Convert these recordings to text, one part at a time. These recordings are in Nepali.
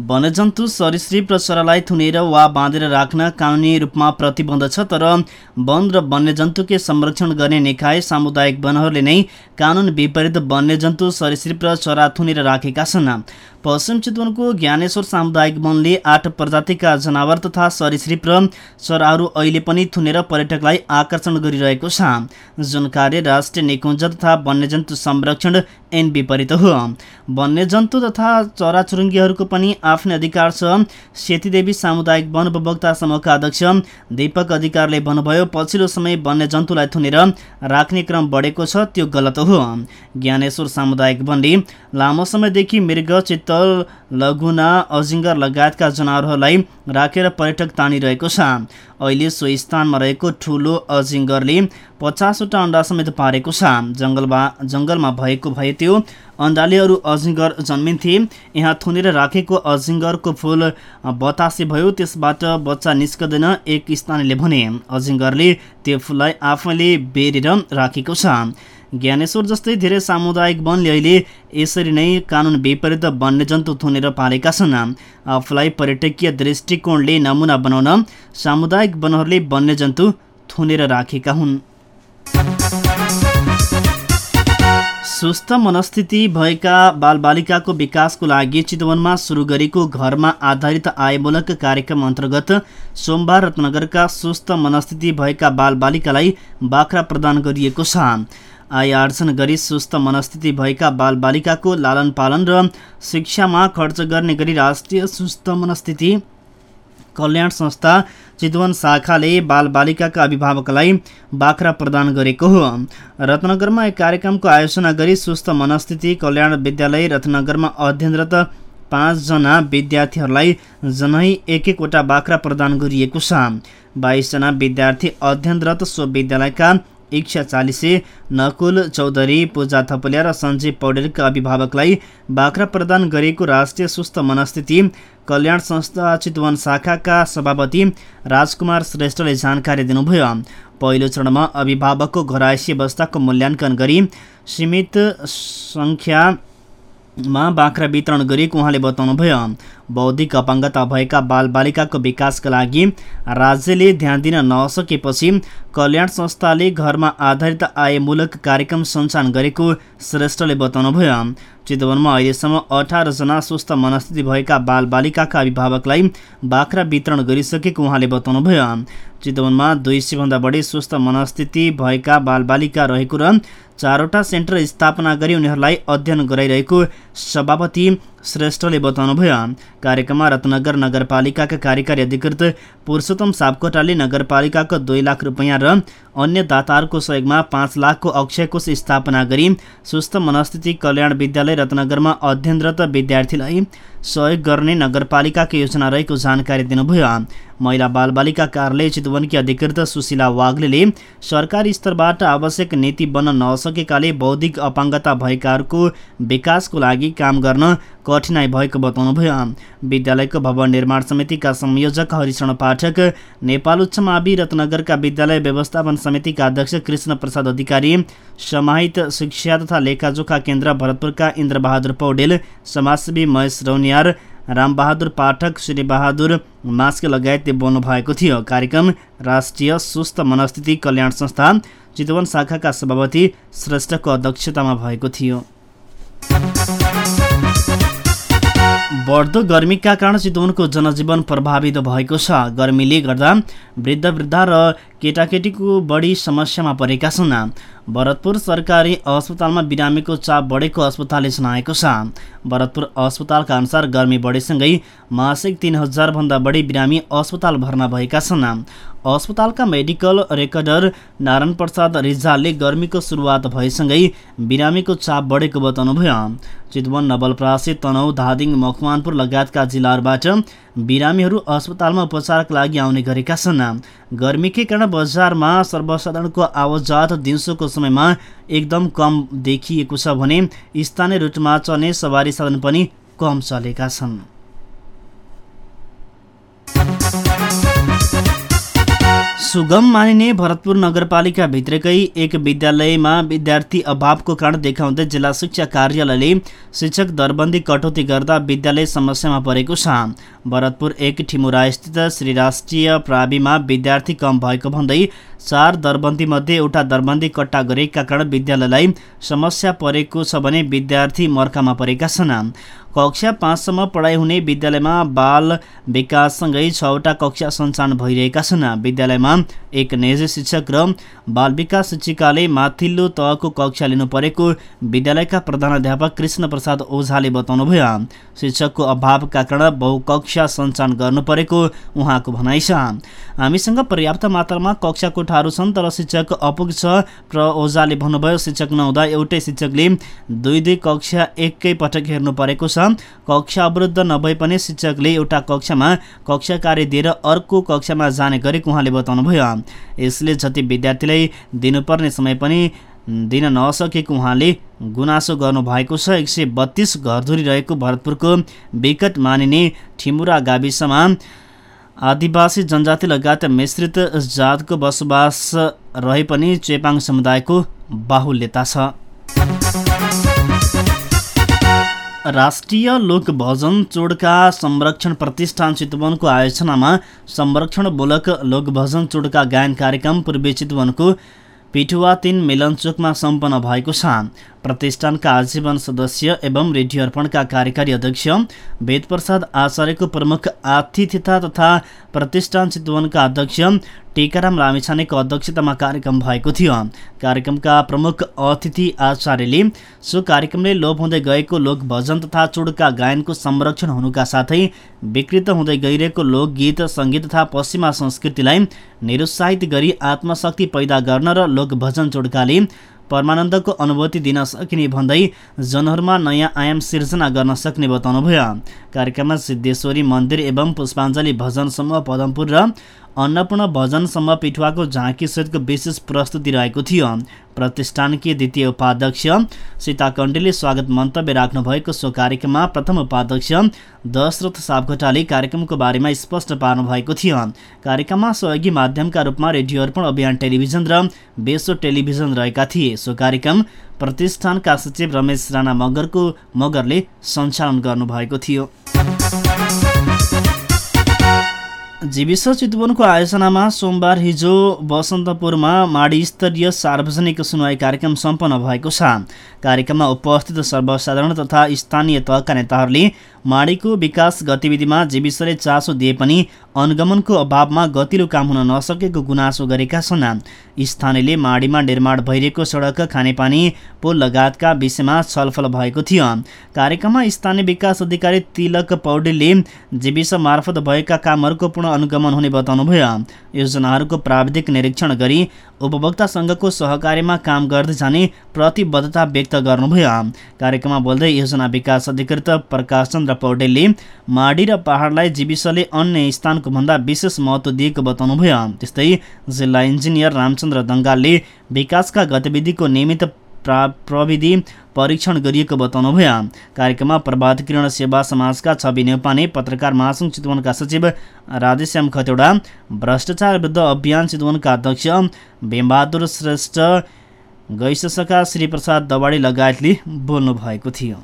वन्यजन्तु सरीसृप र चरालाई थुनेर वा बाँधेर राख्न कानुनी रूपमा प्रतिबन्ध छ तर वन र वन्यजन्तुकै संरक्षण गर्ने निकाय सामुदायिक वनहरूले नै कानुन विपरीत वन्यजन्तु सरीसृप र चरा थुनेर राखेका छन्। पश्चिम चितवनको ज्ञानेश्वर सामुदायिक वनले आठ प्रजातिका जनावर तथा सरीसृप र चराहरू अहिले पनि थुनेर पर्यटकलाई आकर्षण गरिरहेको छ। जुन कार्य राष्ट्रिय निकुञ्ज तथा वन्यजन्तु संरक्षण ऐन विपरीत हो। वन्यजन्तु तथा चराचुरुङ्गीहरूको पनि आफ्नै अधिकार छ। सेतीदेवी सामुदायिक वन उपभोक्ता समूहका अध्यक्ष दीपक अधिकारले भन्नुभयो पछिल्लो समय वन्यजन्तुलाई थुनेर राख्ने क्रम बढेको छ त्यो गलत हो। ज्ञानेश्वर सामुदायिक वनले लामो समयदेखि मृग चित्तल लघुना अजिङ्गर लगायतका जनावरहरूलाई राखेर पर्यटक तानिरहेको छ। अहिले सो स्थानमा रहेको ठुलो अजिङ्गरले पचासवटा अन्डा समेत पारेको छ। जङ्गलमा जङ्गलमा भएको भए त्यो अन्डाले अरू अजिङ्गर जन्मिन्थे। यहाँ थुनेर राखेको अजिङ्गरको फुल बतासे भयो त्यसबाट बच्चा निस्कँदैन एक स्थानीयले भने। अजिङ्गरले त्यो फुललाई आफैले बेरेर राखेको छ। ज्ञानेश्वर जस्तै धेरै सामुदायिक वनले अहिले यसरी नै कानुन विपरीत वन्यजन्तु थुनेर पालेका छन्। आफूलाई पर्यटकीय दृष्टिकोणले नमुना बनाउन सामुदायिक वनहरूले वन्यजन्तु थुनेर राखेका हुन्। सुस्थ मनस्थिति भएका बालबालिकाको विकासको लागि चितवनमा सुरु गरेको घरमा आधारित आयमूलक कार्यक्रम अन्तर्गत सोमबार रत्नगरका सुस्थ मनस्थिति भएका बालबालिकालाई बाख्रा प्रदान गरिएको छ। आय आर्जन गरी सुस्थ मनस्थिति भएका बालबालिकाको लालन पालन र शिक्षामा खर्च गर्ने गरी राष्ट्रिय सुस्थ मनस्थिति कल्याण संस्था चितवन शाखाले बालबालिकाका अभिभावकलाई बाख्रा प्रदान गरेको हो। रत्नगरमा एक कार्यक्रमको आयोजना गरी सुस्थ मनस्थिति कल्याण विद्यालय रत्नगरमा अध्ययनरत पाँचजना विद्यार्थीहरूलाई जनै एक एकवटा बाख्रा प्रदान गरिएको छ। बाइसजना विद्यार्थी अध्ययनरत सो विद्यालयका इच्छा चालिसे नकुल चौधरी पूजा थपलिया र सञ्जीव पौडेलका अभिभावकलाई बाख्रा प्रदान गरेको राष्ट्रिय सुस्थ मनस्थिति कल्याण संस्था चितवन शाखाका सभापति राजकुमार श्रेष्ठले जानकारी दिनुभयो। पहिलो चरणमा अभिभावकको घरायसी अवस्थाको मूल्याङ्कन गरी सीमित सङ्ख्या मा बाख्रा वितरण गरिएको उहाँले बताउनुभयो। बौद्धिक अपाङ्गता भएका बालबालिकाको विकासका लागि राज्यले ध्यान दिन नसकेपछि कल्याण संस्थाले घरमा आधारित आयमूलक कार्यक्रम सञ्चालन गरेको श्रेष्ठले बताउनुभयो। चितवनमा अहिलेसम्म अठारजना स्वस्थ मनस्थिति भएका बालबालिकाका अभिभावकलाई बाख्रा वितरण गरिसकेको उहाँले बताउनुभयो। चितवनमा दुई सयभन्दा बढी स्वस्थ मनस्थिति भएका बालबालिका रहेको र चारवटा सेन्टर स्थापना गरी उनीहरूलाई अध्ययन गराइरहेको सभापति श्रेष्ठले बताउनुभयो कार्यक्रममा रत्नगर नगरपालिकाका कार्यकारी अधिकृत पुरुषोत्तम सापकोटाले नगरपालिकाको दुई लाख रुपियाँ र अन्य दाताहरूको सहयोगमा पाँच लाखको अक्षय कोष स्थापना गरी सुस्थ मनस्थिति कल्याण विद्यालय रत्नगरमा अध्ययनरत विद्यार्थीलाई सहयोग गर्ने नगरपालिकाको योजना रहेको जानकारी दिनुभयो। महिला बालबालिका कार्यालय चितवनकी अधिकृत सुशीला वाग्ले सरकारी स्तरबाट आवश्यक नीति बन्न नसकेकाले बौद्धिक अपाङ्गता भएकाहरूको विकासको लागि काम गर्न कठिनाई भएको बताउनुभयो। विद्यालयको भवन निर्माण समितिका संयोजक हरिशरण पाठक नेपाल उच्च मावि रत्नगरका विद्यालय व्यवस्थापन समितिका अध्यक्ष कृष्ण प्रसाद अधिकारी समाहित शिक्षा तथा लेखाजोखा केन्द्र भरतपुरका इन्द्रबहादुर पौडेल समाजसेवी महेश रौनियार रामबहादुर पाठक श्रीबहादुर मास्के लगायतले बोल्नु भएको थियो। कार्यक्रम राष्ट्रिय सुस्थ मनस्थिति कल्याण संस्था चितवन शाखाका सभापति श्रेष्ठको अध्यक्षतामा भएको थियो। बढ्दो गर्मीका कारण चितवनको जनजीवन प्रभावित भएको छ। गर्मीले गर्दा वृद्ध वृद्ध र केटाकेटीको बढी समस्यामा परेका छन्। भरतपुर सरकारी अस्पतालमा बिरामीको चाप बढेको अस्पतालले जनाएको छ। भरतपुर अस्पतालका अनुसार गर्मी बढेसँगै मासिक तिन हजारभन्दा बढी बिरामी अस्पताल भर्ना भएका छन्। अस्पतालका मेडिकल रेकर्डर नारायण प्रसाद रिजालले गर्मीको सुरुवात भएसँगै बिरामीको चाप बढेको बताउनुभयो। चितवन नवलप्रासी तनहु धादिङ मकवानपुर लगायतका जिल्लाहरूबाट बिरामीहरू अस्पतालमा उपचारका लागि आउने गरेका छन्। गर्मीकै कारण बजारमा सर्वसाधारणको आवाजात दिउँसोको समयमा एकदम कम देखिएको छ भने स्थानीय रुटमा चल्ने सवारी साधन पनि कम चलेका छन्। सुगम मानिने भरतपुर नगरपालिकाभित्रकै एक विद्यालयमा विद्यार्थी अभावको कारण देखाउँदै जिल्ला शिक्षा कार्यालयले शिक्षक दरबन्दी कटौती गर्दा विद्यालय समस्यामा परेको छ। भरतपुर एक ठिमुरास्थित श्री राष्ट्रिय प्राविमा विद्यार्थी कम भएको भन्दै चार दरबन्दीमध्ये एउटा दरबन्दी कट्टा गरेका कारण विद्यालयलाई समस्या परेको छ भने विद्यार्थी मर्कामा परेका छन्। कक्षा पाँचसम्म पढाइ हुने विद्यालयमा बाल विकाससँगै छवटा कक्षा सञ्चालन भइरहेका छन्। विद्यालयमा एक निजी शिक्षक र बाल विकास शिक्षिकाले माथिल्लो तहको कक्षा लिनु परेको विद्यालयका प्रधानाध्यापक कृष्ण प्रसाद ओझाले बताउनुभयो। शिक्षकको अभावका कारण बहुकक्षा सञ्चालन गर्नु परेको उहाँको भनाइ छ। हामीसँग पर्याप्त मात्रामा कक्षा कोठाहरू छन् तर शिक्षक अपुग छ। र ओझाले भन्नुभयो शिक्षक नहुँदा एउटै शिक्षकले दुई दुई कक्षा एकै पटक हेर्नु परेको छ। कक्षा अवरुद्ध नभए पनि शिक्षकले एउटा कक्षामा कक्षा कार्य दिएर अर्को कक्षामा जाने गरेको उहाँले बताउनुभयो। यसले जति विद्यार्थीलाई दिनुपर्ने समय पनि दिन नसकेको उहाँले गुनासो गर्नुभएको छ। एक सय बत्तिस घरधुरी रहेको भरतपुरको विकट मानिने ठिमुरा गाविसमा आदिवासी जनजाति लगायत मिश्रित जातको बसोबास रहे पनि चेपाङ समुदायको बाहुल्यता छ। राष्ट्रिय लोक भजन चोडका संरक्षण प्रतिष्ठान चितवनको आयोजनामा संरक्षणमूलक लोकभजन चोडका गायन कार्यक्रम पूर्वी चितवनको पिठुवा तिन मिलनचोकमा सम्पन्न भएको छ। प्रतिष्ठानका आजीवन सदस्य एवं रेडियो अर्पणका कार्यकारी अध्यक्ष वेदप्रसाद आचार्यको प्रमुख आतिथ्यता तथा प्रतिष्ठान चितवनका अध्यक्ष टेकाराम रामेछानेको अध्यक्षतामा कार्यक्रम भएको थियो। कार्यक्रमका प्रमुख अतिथि आचार्यले सो कार्यक्रमले लोप हुँदै गएको लोक भजन तथा चुडका गायनको संरक्षण हुनुका साथै विकृत हुँदै गइरहेको लोकगीत सङ्गीत तथा पश्चिमा संस्कृतिलाई निरुत्साहित गरी आत्मशक्ति पैदा गर्न र लोक भजन चुडकाले परमानन्दको अनुभूति दिन सकिने भन्दै जनहरूमा नयाँ आयाम सिर्जना गर्न सक्ने बताउनुभयो। कार्यक्रममा सिद्धेश्वरी मन्दिर एवं पुष्पाञ्जली भजन समूह पदमपुर र अन्नपूर्ण भजनसम्म पिठुवाको झाँकीसहितको विशेष प्रस्तुति रहेको थियो। प्रतिष्ठानकी द्वितीय उपाध्यक्ष सीता कण्डेले स्वागत मन्तव्य राख्नु भएको सो कार्यक्रममा प्रथम उपाध्यक्ष दशरथ सापकोटाले कार्यक्रमको बारेमा स्पष्ट पार्नु भएको थियो। कार्यक्रममा सहयोगी माध्यमका रूपमा रेडियो अर्पण अभियान टेलिभिजन र बेसो टेलिभिजन रहेका थिए। सो कार्यक्रम प्रतिष्ठानका सचिव रमेश राणा मगरको मगरले सञ्चालन गर्नुभएको थियो। जीविस चितवनको आयोजनामा सोमबार हिजो बसन्तपुरमा माडी स्तरीय सार्वजनिक सुनवाई कार्यक्रम सम्पन्न भएको छ। कार्यक्रममा उपस्थित सर्वसाधारण तथा स्थानीय तहका नेताहरूले माडीको विकास गतिविधिमा जीविसले चासो दिए पनि अनुगमनको अभावमा गतिलो काम हुन नसकेको गुनासो गरेका छन्। स्थानीयले माडीमा निर्माण भइरहेको सडक खानेपानी पोल लगायतका विषयमा छलफल भएको थियो। कार्यक्रममा स्थानीय विकास अधिकारी तिलक पौडेलले जीविस मार्फत भएका कामहरूको पूर्ण अनुगमन हुने बताउनुभयो। योजनाहरूको प्राविधिक निरीक्षण गरी उपभोक्ता सङ्घको सहकार्यमा काम गर्दै जाने प्रतिबद्धता व्यक्त गर्नुभयो। कार्यक्रममा बोल्दै योजना विकास अधिकृत प्रकाश चन्द्र पौडेलले माडी र पहाडलाई जीविसले अन्य स्थानको भन्दा विशेष महत्त्व दिएको बताउनुभयो। त्यस्तै जिल्ला इन्जिनियर रामचन्द्र दङ्गालले विकासका गतिविधिको नियमित प्रविधि परीक्षण गरिएको बताउनुभयो कार्यक्रममा प्रभात किरण सेवा समाजका छवि नेपाने पत्रकार महासङ्घ चितवनका सचिव राधेश्याम खतेडा भ्रष्टाचार विरुद्ध अभियान चितवनका अध्यक्ष भीमबहादुर श्रेष्ठ गैसका श्रीप्रसाद दवाडी लगायतले बोल्नु भएको थियो।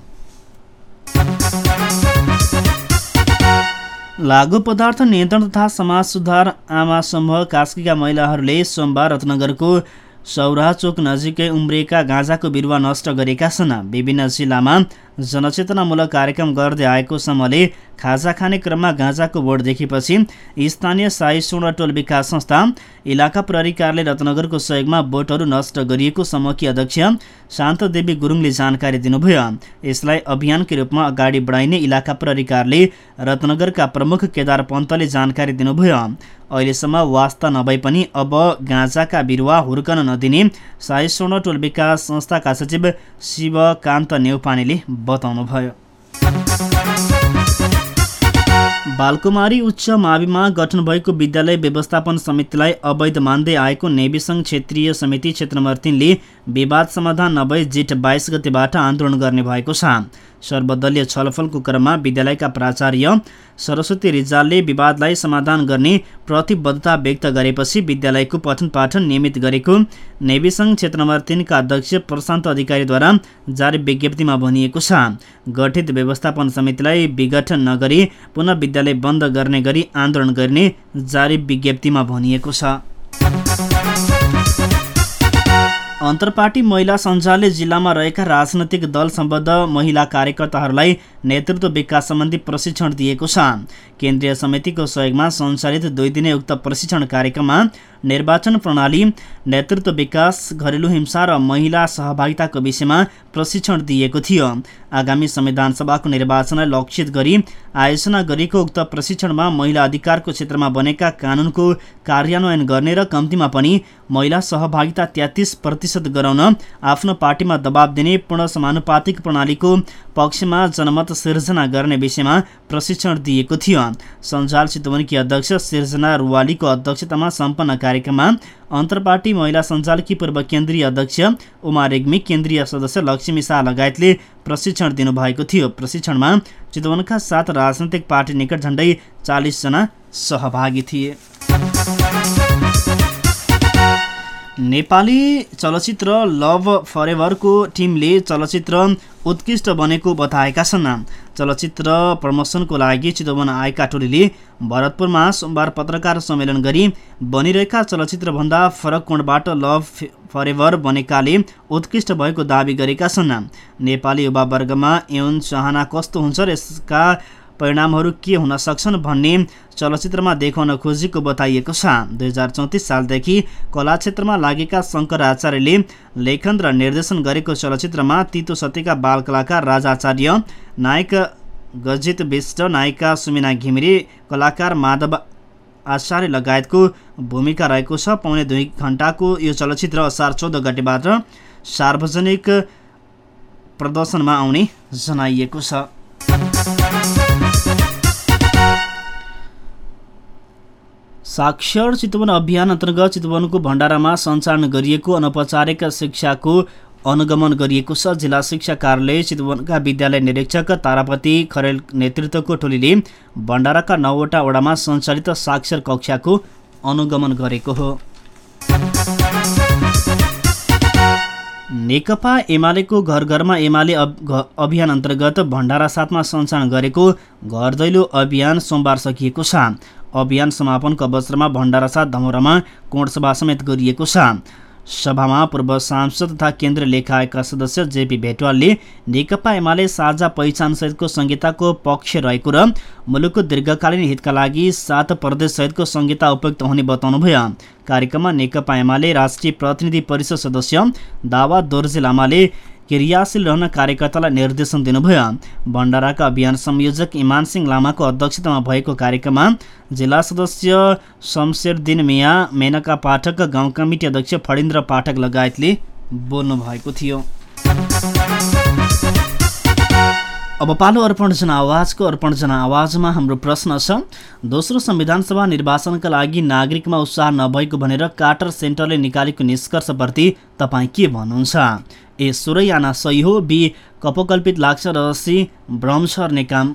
लागु पदार्थ नियन्त्रण तथा समाज सुधार आमा समूह कास्कीका महिलाहरूले सोमबार रत्नगरको सौराचोक नजिकै उम्रिएका गाँजाको बिरुवा नष्ट गरेका छन्। विभिन्न जिल्लामा जनचेतनामूलक कार्यक्रम गर्दै आएको समूहले खाजा खाने क्रममा गाँजाको बोर्ड देखेपछि स्थानीय साई स्वर्ण टोल विकास संस्था इलाका प्रहरी कार्यालय रत्नगरको सहयोगमा बोटहरू नष्ट गरिएको समूहकी अध्यक्ष शान्त देवी गुरुङले जानकारी दिनुभयो। यसलाई अभियानकै रूपमा अगाडि बढाइने इलाका प्रहरी कार्यालय रत्नगरका प्रमुख केदार पन्तले जानकारी दिनुभयो। अहिलेसम्म वास्ता नभए पनि अब गाँजाका बिरुवा हुर्कन नदिने साई स्वर्ण टोल विकास संस्थाका सचिव शिवकान्त नेउपानेले बताउनुभयो बालकुमारी उच्च माविमा गठन भएको विद्यालय व्यवस्थापन समितिलाई अवैध मान्दै आएको नेविसङ्घ क्षेत्रीय समिति क्षेत्र नम्बर तिनले विवाद समाधान नभई जेठ बाइस गतेबाट आन्दोलन गर्ने भएको छ। सर्वदलीय छलफलको क्रममा विद्यालयका प्राचार्य सरस्वती रिजालले विवादलाई समाधान गर्ने प्रतिबद्धता व्यक्त गरेपछि विद्यालयको पठन पाठन नियमित गरेको नेवी सङ्घ क्षेत्र नम्बर तिनका अध्यक्ष प्रशान्त अधिकारीद्वारा जारी विज्ञप्तिमा भनिएको छ। गठित व्यवस्थापन समितिलाई विघटन नगरी पुनः विद्यालय बन्द गर्ने गरी आन्दोलन गर्ने जारी विज्ञप्तिमा भनिएको छ। अन्तर्पार्टी महिला सञ्जालले जिल्लामा रहेका राजनैतिक दल सम्बद्ध महिला कार्यकर्ताहरूलाई नेतृत्व विकास सम्बन्धी प्रशिक्षण दिएको छ। केन्द्रीय समितिको सहयोगमा सञ्चालित दुई दिने उक्त प्रशिक्षण कार्यक्रममा निर्वाचन प्रणाली नेतृत्व विकास घरेलु हिंसा र महिला सहभागिताको विषयमा प्रशिक्षण दिएको थियो। आगामी संविधान सभाको निर्वाचनलाई लक्षित गरी आयोजना गरिएको उक्त प्रशिक्षणमा महिला अधिकारको क्षेत्रमा बनेका कानुनको कार्यान्वयन गर्ने र कम्तीमा पनि महिला सहभागिता तेत्तिस प्रतिशत गराउन आफ्नो पार्टीमा दबाब दिने पूर्ण समानुपातिक प्रणालीको पक्षमा जनमत सिर्जना गर्ने विषयमा प्रशिक्षण दिएको थियो। सञ्जाल चितवनकी अध्यक्ष सिर्जना रुवालीको अध्यक्षतामा सम्पन्न कार्यक्रममा अन्तर्पार्टी महिला सञ्जालकी पूर्व केन्द्रीय अध्यक्ष उमा रेग्मी केन्द्रीय सदस्य लक्ष्मी शाह लगायतले प्रशिक्षण दिनुभएको थियो। प्रशिक्षणमा चितवनका सात राजनैतिक पार्टी निकट झण्डै चालिसजना सहभागी थिए। नेपाली चलचित्र लभ फरेभरको टिमले चलचित्र उत्कृष्ट बनेको बताएका छन्। चलचित्र प्रमोसनको लागि चितवन आएका टोलीले भरतपुरमा सोमबार पत्रकार सम्मेलन गरी बनिरहेका चलचित्रभन्दा फरक कोणबाट लभ फरेभर बनेकाले उत्कृष्ट भएको दावी गरेका छन्। नेपाली युवा वर्गमा यौन चाहना कस्तो हुन्छ र यसका परिणामहरू के हुन सक्छन् भन्ने चलचित्रमा देखाउन खोजेको बताइएको छ। दुई हजार चौतिस सालदेखि कला क्षेत्रमा लागेका शङ्कर आचार्यले लेखन र निर्देशन गरेको चलचित्रमा तितो सत्यका बाल कलाकार राजाचार्य नायक गजित विष्ट नायिका सुमिना घिमिरे कलाकार माधव आचार्य लगायतको भूमिका रहेको छ। पाउने दुई घन्टाको यो चलचित्र असार चौध गतेबाट सार्वजनिक प्रदर्शनमा आउने जनाइएको छ। साक्षर चितवन अभियान अन्तर्गत चितवनको भण्डारामा सञ्चालन गरिएको अनौपचारिक शिक्षाको अनुगमन गरिएको छ। जिल्ला शिक्षा कार्यालय चितवनका विद्यालय निरीक्षक तारापति खरेल नेतृत्वको टोलीले भण्डाराका नौवटा वडामा सञ्चालित साक्षर कक्षाको अनुगमन गरेको हो। नेकपा एमालेको घर घरमा एमाले अभियान अन्तर्गत भण्डारा साथमा सञ्चालन गरेको घर दैलो अभियान सोमबार सकिएको छ। अभियान समापनको अवसरमा भण्डारा साथ धमौरामा कोणसभा समेत गरिएको छ। सभामा पूर्व सांसद तथा केन्द्रीय लेखा सदस्य जेपी भेटवालले नेकपा एमाले साझा पहिचानसहितको संहिताको पक्ष रहेको र मुलुकको दीर्घकालीन हितका लागि सात प्रदेशसहितको संहिता उपयुक्त हुने बताउनुभयो। कार्यक्रममा नेकपा एमाले राष्ट्रिय प्रतिनिधि परिषद सदस्य दावा दोर्जे लामाले क्रियाशील रहन कार्यकर्तालाई निर्देशन दिनुभयो भण्डाराका अभियान संयोजक इमान सिंह लामाको अध्यक्षतामा भएको कार्यक्रममा जिल्ला सदस्य शमशेरदिन मिया मेनका पाठक गाउँ कमिटी अध्यक्ष फणिन्द्र पाठक लगायतले बोल्नु भएको थियो अब पालो अर्पण जनआवाजको अर्पण जनआवाजमा हाम्रो प्रश्न छ दोस्रो संविधान सभा निर्वाचनका लागि नागरिकमा उत्साह नभएको भनेर कार्टर सेन्टरले निकालेको निष्कर्षप्रति तपाईँ के भन्नुहुन्छ ए सुरैयाना सही हो। बी कपकल्पित लाग्छ र सी भ्रम छर्ने काम